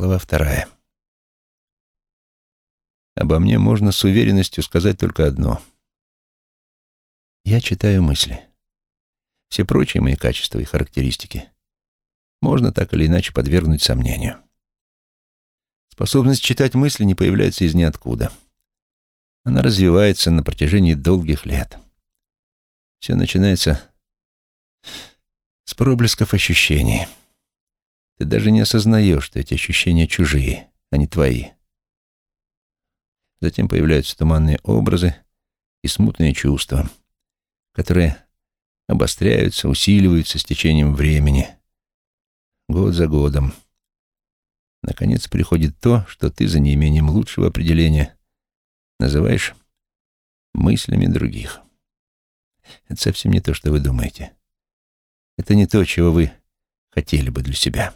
Глава вторая. Обо мне можно с уверенностью сказать только одно. Я читаю мысли. Все прочие мои качества и характеристики можно так или иначе подвергнуть сомнению. Способность читать мысли не появляется из ниоткуда. Она развивается на протяжении долгих лет. Все начинается с проблесков ощущений. Ты даже не осознаешь, что эти ощущения чужие, а не твои. Затем появляются туманные образы и смутные чувства, которые обостряются, усиливаются с течением времени, год за годом. Наконец приходит то, что ты за неимением лучшего определения называешь мыслями других. Это совсем не то, что вы думаете. Это не то, чего вы хотели бы для себя.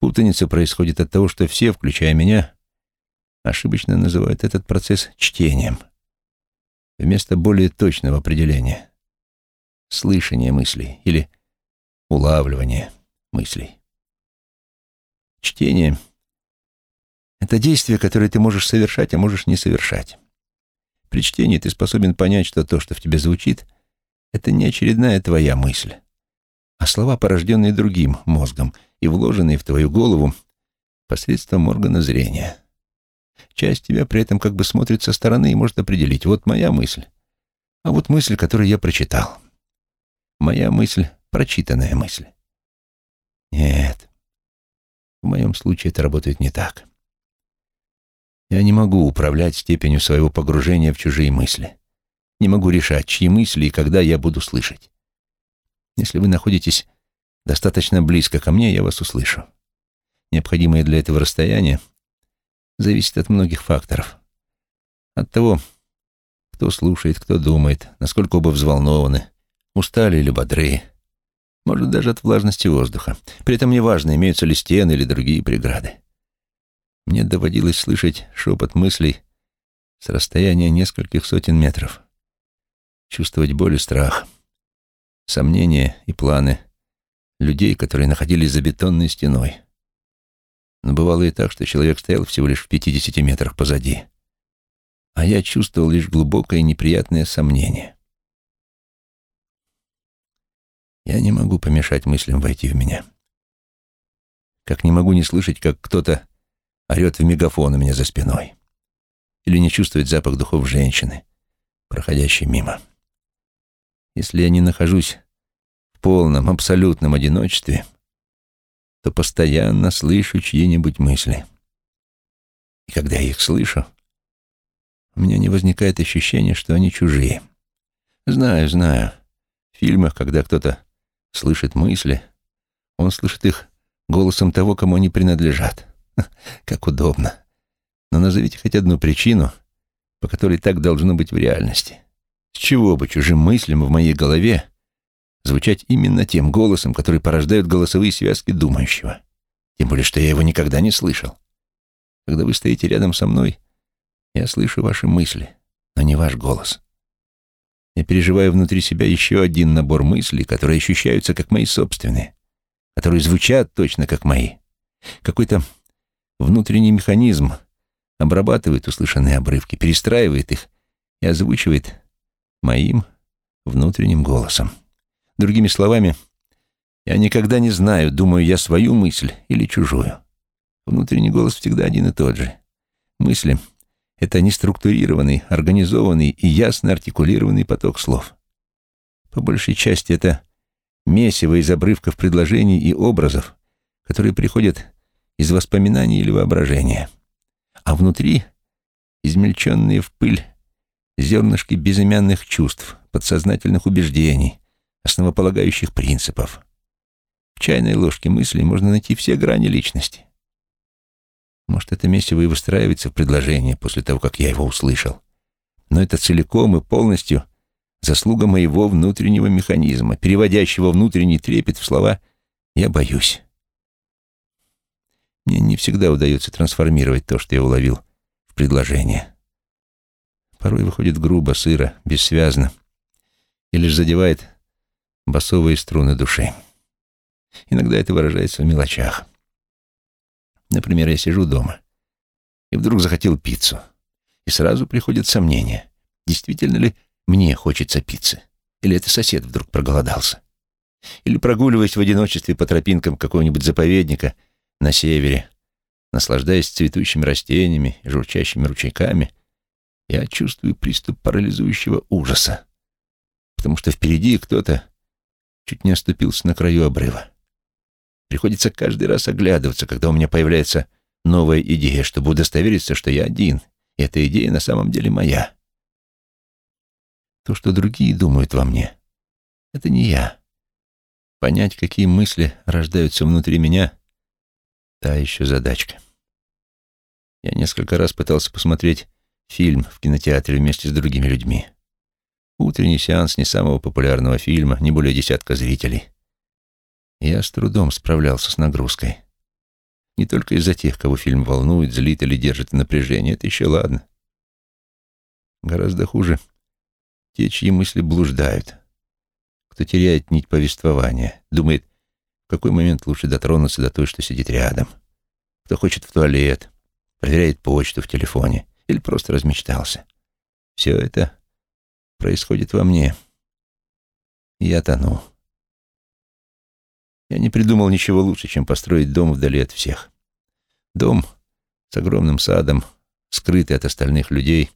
Путаница происходит от того, что все, включая меня, ошибочно называют этот процесс чтением, вместо более точного определения — слышание мыслей или улавливание мыслей. Чтение — это действие, которое ты можешь совершать, а можешь не совершать. При чтении ты способен понять, что то, что в тебе звучит, это не очередная твоя мысль, а слова, порожденные другим мозгом и вложенные в твою голову посредством органа зрения. Часть тебя при этом как бы смотрит со стороны и может определить, вот моя мысль, а вот мысль, которую я прочитал. Моя мысль — прочитанная мысль. Нет, в моем случае это работает не так. Я не могу управлять степенью своего погружения в чужие мысли. Не могу решать, чьи мысли и когда я буду слышать. Если вы находитесь достаточно близко ко мне, я вас услышу. Необходимое для этого расстояние зависит от многих факторов. От того, кто слушает, кто думает, насколько оба взволнованы, устали или бодры, может, даже от влажности воздуха. При этом неважно, имеются ли стены или другие преграды. Мне доводилось слышать шепот мыслей с расстояния нескольких сотен метров. Чувствовать боль и страх, сомнения и планы людей, которые находились за бетонной стеной. Но бывало и так, что человек стоял всего лишь в 50 метрах позади, а я чувствовал лишь глубокое неприятное сомнение. Я не могу помешать мыслям войти в меня. Как не могу не слышать, как кто-то орет в мегафон у меня за спиной. Или не чувствовать запах духов женщины, проходящей мимо. Если я не нахожусь в полном, абсолютном одиночестве, то постоянно слышу чьи-нибудь мысли. И когда я их слышу, у меня не возникает ощущения, что они чужие. Знаю, знаю. В фильмах, когда кто-то слышит мысли, он слышит их голосом того, кому они принадлежат. Как удобно. Но назовите хоть одну причину, по которой так должно быть в реальности. С чего бы чужим мыслям в моей голове звучать именно тем голосом, который порождают голосовые связки думающего? Тем более, что я его никогда не слышал. Когда вы стоите рядом со мной, я слышу ваши мысли, но не ваш голос. Я переживаю внутри себя еще один набор мыслей, которые ощущаются как мои собственные, которые звучат точно как мои. Какой-то внутренний механизм обрабатывает услышанные обрывки, перестраивает их и озвучивает моим внутренним голосом. Другими словами, я никогда не знаю, думаю я свою мысль или чужую. Внутренний голос всегда один и тот же. Мысли — это неструктурированный, организованный и ясно артикулированный поток слов. По большей части это месиво из обрывков предложений и образов, которые приходят из воспоминаний или воображения. А внутри измельченные в пыль зернышки безымянных чувств, подсознательных убеждений, основополагающих принципов. В чайной ложке мыслей можно найти все грани личности. Может, это месиво и выстраивается в предложение после того, как я его услышал. Но это целиком и полностью заслуга моего внутреннего механизма, переводящего внутренний трепет в слова «я боюсь». Мне не всегда удается трансформировать то, что я уловил, в предложение. Порой выходит грубо, сыро, бессвязно и лишь задевает басовые струны души. Иногда это выражается в мелочах. Например, я сижу дома и вдруг захотел пиццу. И сразу приходит сомнение, действительно ли мне хочется пиццы, или это сосед вдруг проголодался. Или прогуливаясь в одиночестве по тропинкам какого-нибудь заповедника на севере, наслаждаясь цветущими растениями и журчащими ручейками, я чувствую приступ парализующего ужаса, потому что впереди кто-то чуть не оступился на краю обрыва. Приходится каждый раз оглядываться, когда у меня появляется новая идея, чтобы удостовериться, что я один, и эта идея на самом деле моя. То, что другие думают во мне, это не я. Понять, какие мысли рождаются внутри меня, та еще задачка. Я несколько раз пытался посмотреть фильм в кинотеатре вместе с другими людьми. Утренний сеанс не самого популярного фильма, не более десятка зрителей. Я с трудом справлялся с нагрузкой. Не только из-за тех, кого фильм волнует, злит или держит в напряжении, это еще ладно. Гораздо хуже те, чьи мысли блуждают, кто теряет нить повествования, думает, в какой момент лучше дотронуться до той, что сидит рядом, кто хочет в туалет, проверяет почту в телефоне или просто размечтался. Все это происходит во мне. Я тону. Я не придумал ничего лучше, чем построить дом вдали от всех. Дом с огромным садом, скрытый от остальных людей,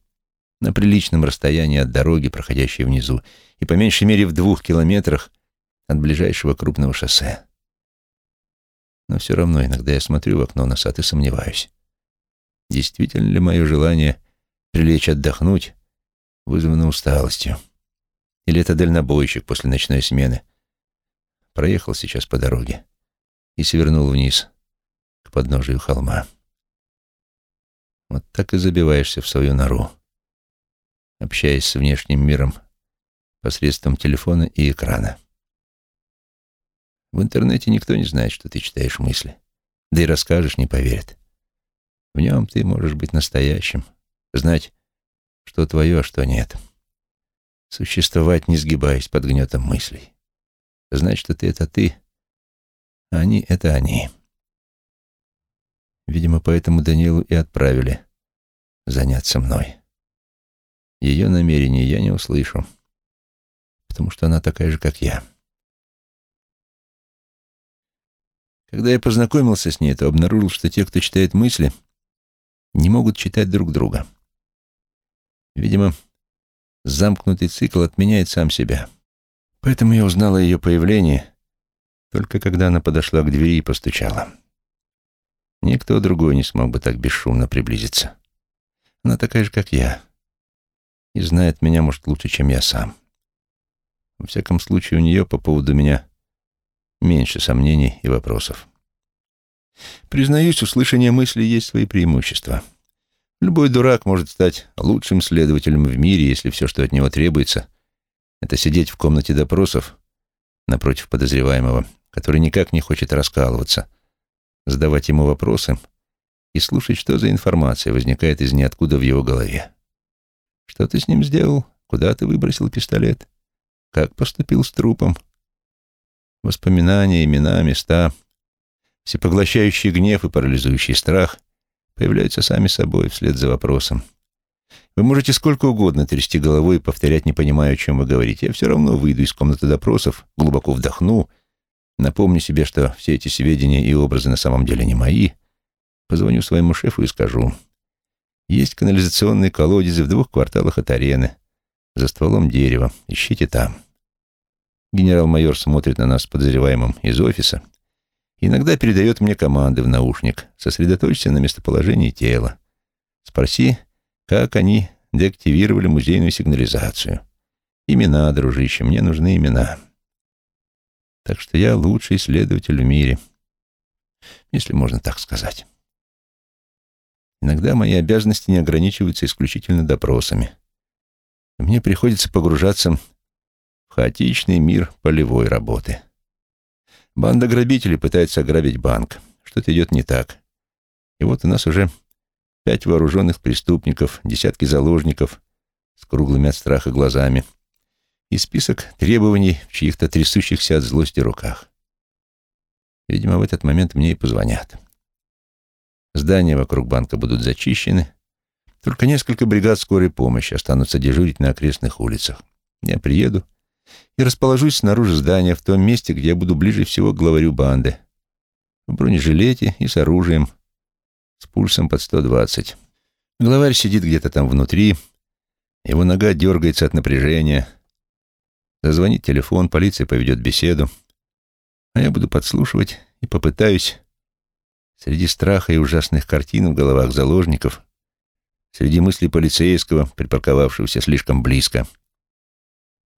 на приличном расстоянии от дороги, проходящей внизу, и по меньшей мере в двух километрах от ближайшего крупного шоссе. Но все равно иногда я смотрю в окно на сад и сомневаюсь. Действительно ли мое желание прилечь отдохнуть вызвано усталостью? Или это дальнобойщик после ночной смены, проехал сейчас по дороге и свернул вниз к подножию холма. Вот так и забиваешься в свою нору, общаясь с внешним миром посредством телефона и экрана. В интернете никто не знает, что ты читаешь мысли. Да и расскажешь, не поверят. В нем ты можешь быть настоящим, знать, что твое, а что нет. Существовать, не сгибаясь под гнетом мыслей знать, что ты — это ты, а они — это они. Видимо, поэтому Данилу и отправили заняться мной. Ее намерения я не услышу, потому что она такая же, как я. Когда я познакомился с ней, то обнаружил, что те, кто читает мысли, не могут читать друг друга. Видимо, замкнутый цикл отменяет сам себя. Поэтому я узнала ее появлении только когда она подошла к двери и постучала. Никто другой не смог бы так бесшумно приблизиться. Она такая же, как я, и знает меня, может, лучше, чем я сам. Во всяком случае, у нее по поводу меня меньше сомнений и вопросов. Признаюсь, услышание мыслей есть свои преимущества. Любой дурак может стать лучшим следователем в мире, если все, что от него требуется, это сидеть в комнате допросов напротив подозреваемого, который никак не хочет раскалываться, задавать ему вопросы и слушать, что за информация возникает из ниоткуда в его голове. Что ты с ним сделал? Куда ты выбросил пистолет? Как поступил с трупом? Воспоминания, имена, места, всепоглощающий гнев и парализующий страх появляются сами собой вслед за вопросом. Вы можете сколько угодно трясти головой и повторять, не понимая, о чем вы говорите. Я все равно выйду из комнаты допросов, глубоко вдохну, напомню себе, что все эти сведения и образы на самом деле не мои, позвоню своему шефу и скажу. Есть канализационные колодезы в двух кварталах от арены, за стволом дерева. Ищите там. Генерал-майор смотрит на нас подозреваемым из офиса иногда передает мне команды в наушник. Сосредоточься на местоположении тела. Спроси, как они деактивировали музейную сигнализацию. Имена, дружище, мне нужны имена. Так что я лучший исследователь в мире, если можно так сказать. Иногда мои обязанности не ограничиваются исключительно допросами. Мне приходится погружаться в хаотичный мир полевой работы. Банда грабителей пытается ограбить банк. Что-то идет не так. И вот у нас уже пять вооруженных преступников, десятки заложников с круглыми от страха глазами и список требований в чьих-то трясущихся от злости руках. Видимо, в этот момент мне и позвонят. Здания вокруг банка будут зачищены. Только несколько бригад скорой помощи останутся дежурить на окрестных улицах. Я приеду и расположусь снаружи здания, в том месте, где я буду ближе всего к главарю банды. В бронежилете и с оружием, с пульсом под 120. Главарь сидит где-то там внутри, его нога дергается от напряжения. Зазвонит телефон, полиция поведет беседу. А я буду подслушивать и попытаюсь среди страха и ужасных картин в головах заложников, среди мыслей полицейского, припарковавшегося слишком близко,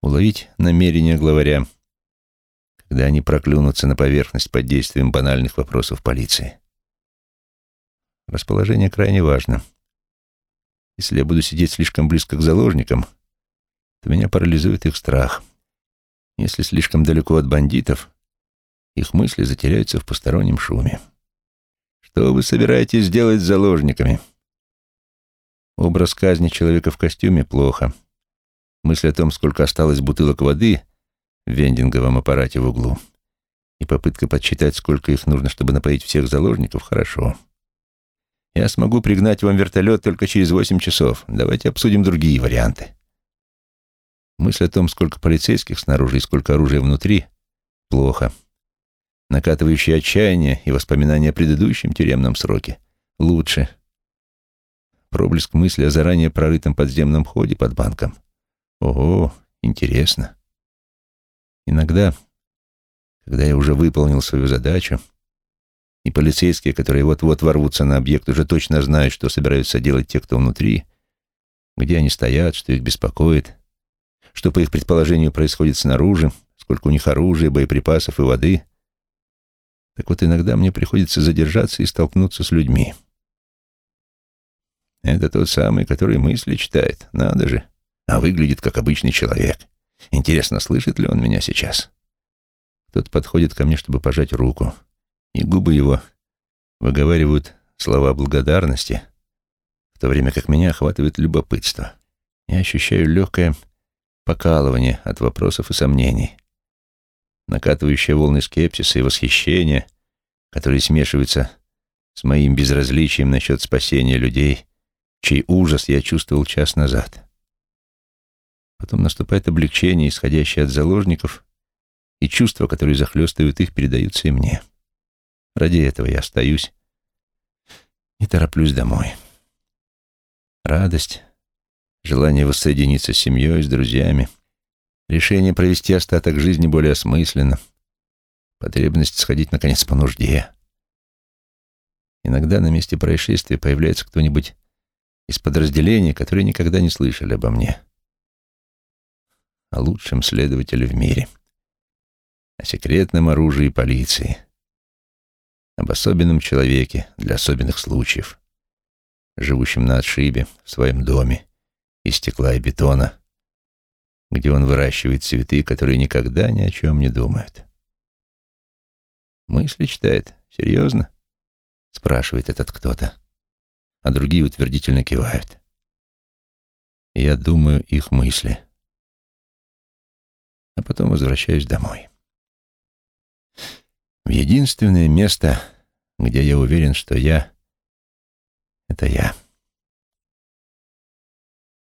уловить намерения главаря, когда они проклюнутся на поверхность под действием банальных вопросов полиции. Расположение крайне важно. Если я буду сидеть слишком близко к заложникам, то меня парализует их страх. Если слишком далеко от бандитов, их мысли затеряются в постороннем шуме. Что вы собираетесь делать с заложниками? Образ казни человека в костюме плохо. Мысль о том, сколько осталось бутылок воды в вендинговом аппарате в углу, и попытка подсчитать, сколько их нужно, чтобы напоить всех заложников, хорошо. Я смогу пригнать вам вертолет только через восемь часов. Давайте обсудим другие варианты. Мысль о том, сколько полицейских снаружи и сколько оружия внутри, плохо. Накатывающее отчаяние и воспоминания о предыдущем тюремном сроке лучше. Проблеск мысли о заранее прорытом подземном ходе под банком. Ого, интересно. Иногда, когда я уже выполнил свою задачу, и полицейские, которые вот-вот ворвутся на объект, уже точно знают, что собираются делать те, кто внутри, где они стоят, что их беспокоит, что, по их предположению, происходит снаружи, сколько у них оружия, боеприпасов и воды. Так вот, иногда мне приходится задержаться и столкнуться с людьми. Это тот самый, который мысли читает, надо же, а выглядит как обычный человек. Интересно, слышит ли он меня сейчас? Кто-то подходит ко мне, чтобы пожать руку и губы его выговаривают слова благодарности, в то время как меня охватывает любопытство. Я ощущаю легкое покалывание от вопросов и сомнений, накатывающие волны скепсиса и восхищения, которые смешиваются с моим безразличием насчет спасения людей, чей ужас я чувствовал час назад. Потом наступает облегчение, исходящее от заложников, и чувства, которые захлестывают их, передаются и мне. Ради этого я остаюсь и тороплюсь домой. Радость, желание воссоединиться с семьей, с друзьями, решение провести остаток жизни более осмысленно, потребность сходить, наконец, по нужде. Иногда на месте происшествия появляется кто-нибудь из подразделений, которые никогда не слышали обо мне. О лучшем следователе в мире. О секретном оружии полиции об особенном человеке для особенных случаев, живущем на отшибе в своем доме из стекла и бетона, где он выращивает цветы, которые никогда ни о чем не думают. «Мысли читает? Серьезно?» — спрашивает этот кто-то, а другие утвердительно кивают. Я думаю их мысли, а потом возвращаюсь домой в единственное место, где я уверен, что я — это я.